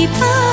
keep up.